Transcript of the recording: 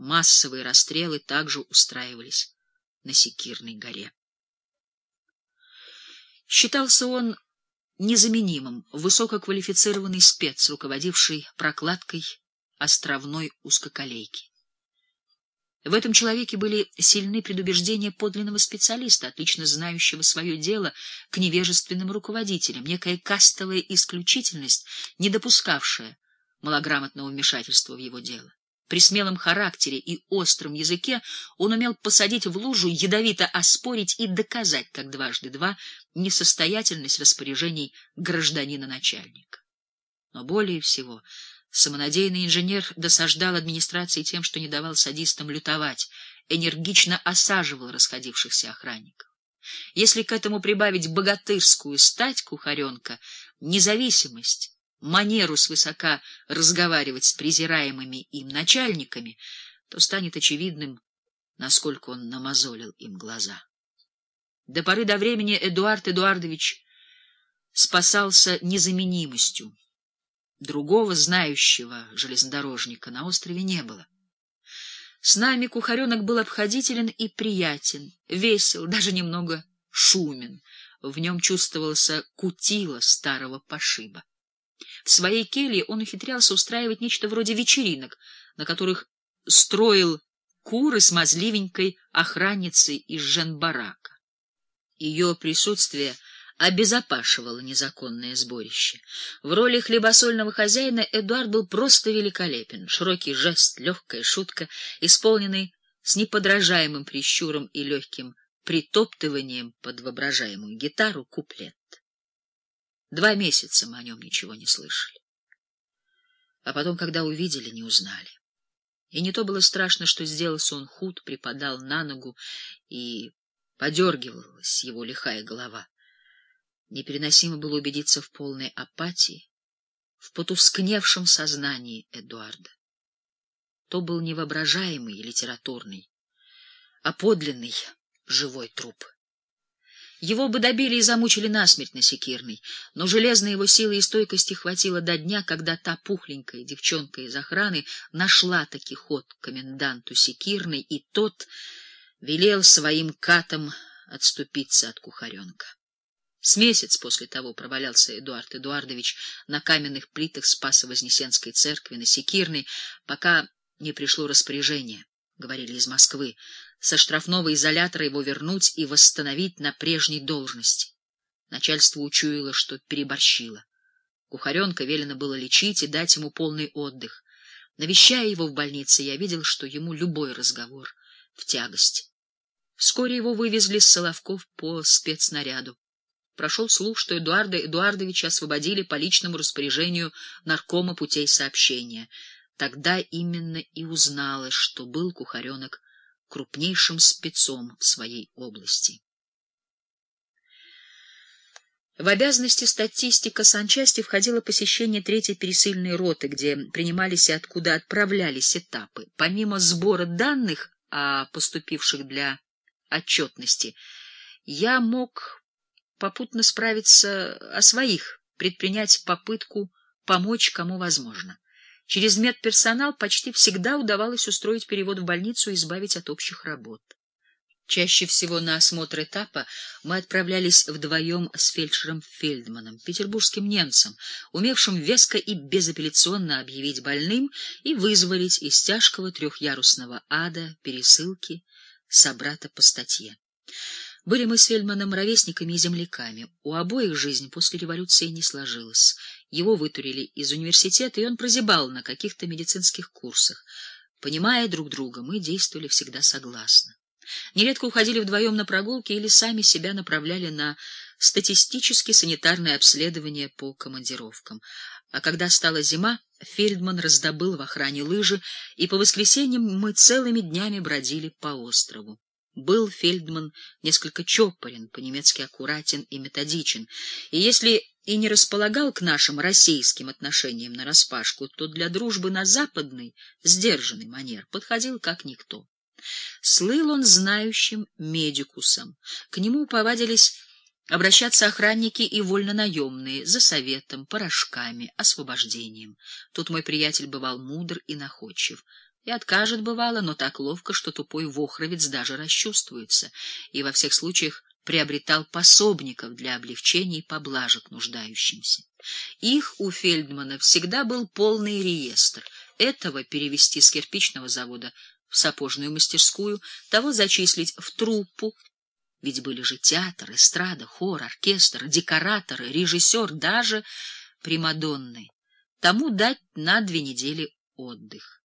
Массовые расстрелы также устраивались на Секирной горе. Считался он незаменимым, высококвалифицированный спец, руководивший прокладкой островной узкоколейки. В этом человеке были сильны предубеждения подлинного специалиста, отлично знающего свое дело, к невежественным руководителям, некая кастовая исключительность, не допускавшая малограмотного вмешательства в его дело. При смелом характере и остром языке он умел посадить в лужу, ядовито оспорить и доказать, как дважды два, несостоятельность распоряжений гражданина-начальника. Но более всего самонадеянный инженер досаждал администрации тем, что не давал садистам лютовать, энергично осаживал расходившихся охранников. Если к этому прибавить богатырскую стать кухаренка, независимость, манеру свысока разговаривать с презираемыми им начальниками, то станет очевидным, насколько он намазолил им глаза. До поры до времени Эдуард Эдуардович спасался незаменимостью. Другого знающего железнодорожника на острове не было. С нами Кухаренок был обходителен и приятен, весел, даже немного шумен. В нем чувствовался кутила старого пошиба. В своей келье он ухитрялся устраивать нечто вроде вечеринок, на которых строил куры с мазливенькой охранницей из Женбарака. Ее присутствие обезопашивало незаконное сборище. В роли хлебосольного хозяина Эдуард был просто великолепен. Широкий жест, легкая шутка, исполненный с неподражаемым прищуром и легким притоптыванием под воображаемую гитару куплет. Два месяца мы о нем ничего не слышали. А потом, когда увидели, не узнали. И не то было страшно, что сделался он худ, припадал на ногу, и подергивалась его лихая голова. Непереносимо было убедиться в полной апатии, в потускневшем сознании Эдуарда. То был не воображаемый литературный, а подлинный живой труп. Его бы добили и замучили насмерть на Секирной, но железной его силы и стойкости хватило до дня, когда та пухленькая девчонка из охраны нашла таки ход коменданту Секирной, и тот велел своим катам отступиться от кухаренка. С месяц после того провалялся Эдуард Эдуардович на каменных плитах Спасо-Вознесенской церкви на Секирной, пока не пришло распоряжение, говорили из Москвы, со штрафного изолятора его вернуть и восстановить на прежней должности. Начальство учуяло, что переборщило. Кухаренка велено было лечить и дать ему полный отдых. Навещая его в больнице, я видел, что ему любой разговор в тягость. Вскоре его вывезли с Соловков по спецнаряду. Прошел слух, что Эдуарда Эдуардовича освободили по личному распоряжению наркома путей сообщения. Тогда именно и узналось, что был Кухаренок крупнейшим спецом в своей области. В обязанности статистика санчасти входило посещение третьей пересыльной роты, где принимались и откуда отправлялись этапы. Помимо сбора данных о поступивших для отчетности, я мог попутно справиться о своих, предпринять попытку помочь кому возможно. Через медперсонал почти всегда удавалось устроить перевод в больницу и избавить от общих работ. Чаще всего на осмотр этапа мы отправлялись вдвоем с фельдшером Фельдманом, петербургским немцем, умевшим веско и безапелляционно объявить больным и вызволить из тяжкого трехярусного ада пересылки собрата по статье. Были мы с Фельдманом ровесниками и земляками. У обоих жизнь после революции не сложилась. Его вытурили из университета, и он прозябал на каких-то медицинских курсах. Понимая друг друга, мы действовали всегда согласно. Нередко уходили вдвоем на прогулки или сами себя направляли на статистические санитарные обследования по командировкам. А когда стала зима, Фельдман раздобыл в охране лыжи, и по воскресеньям мы целыми днями бродили по острову. Был Фельдман несколько чопорен, по-немецки аккуратен и методичен, и если и не располагал к нашим российским отношениям нараспашку, то для дружбы на западный, сдержанный манер подходил как никто. Слыл он знающим медикусом. К нему повадились обращаться охранники и вольнонаемные за советом, порошками, освобождением. Тут мой приятель бывал мудр и находчив. И откажет бывало, но так ловко, что тупой вохровец даже расчувствуется, и во всех случаях приобретал пособников для облегчения и поблажек нуждающимся. Их у Фельдмана всегда был полный реестр. Этого перевести с кирпичного завода в сапожную мастерскую, того зачислить в труппу, ведь были же театр, эстрада, хор, оркестр, декораторы, режиссер, даже примадонны. Тому дать на две недели отдых.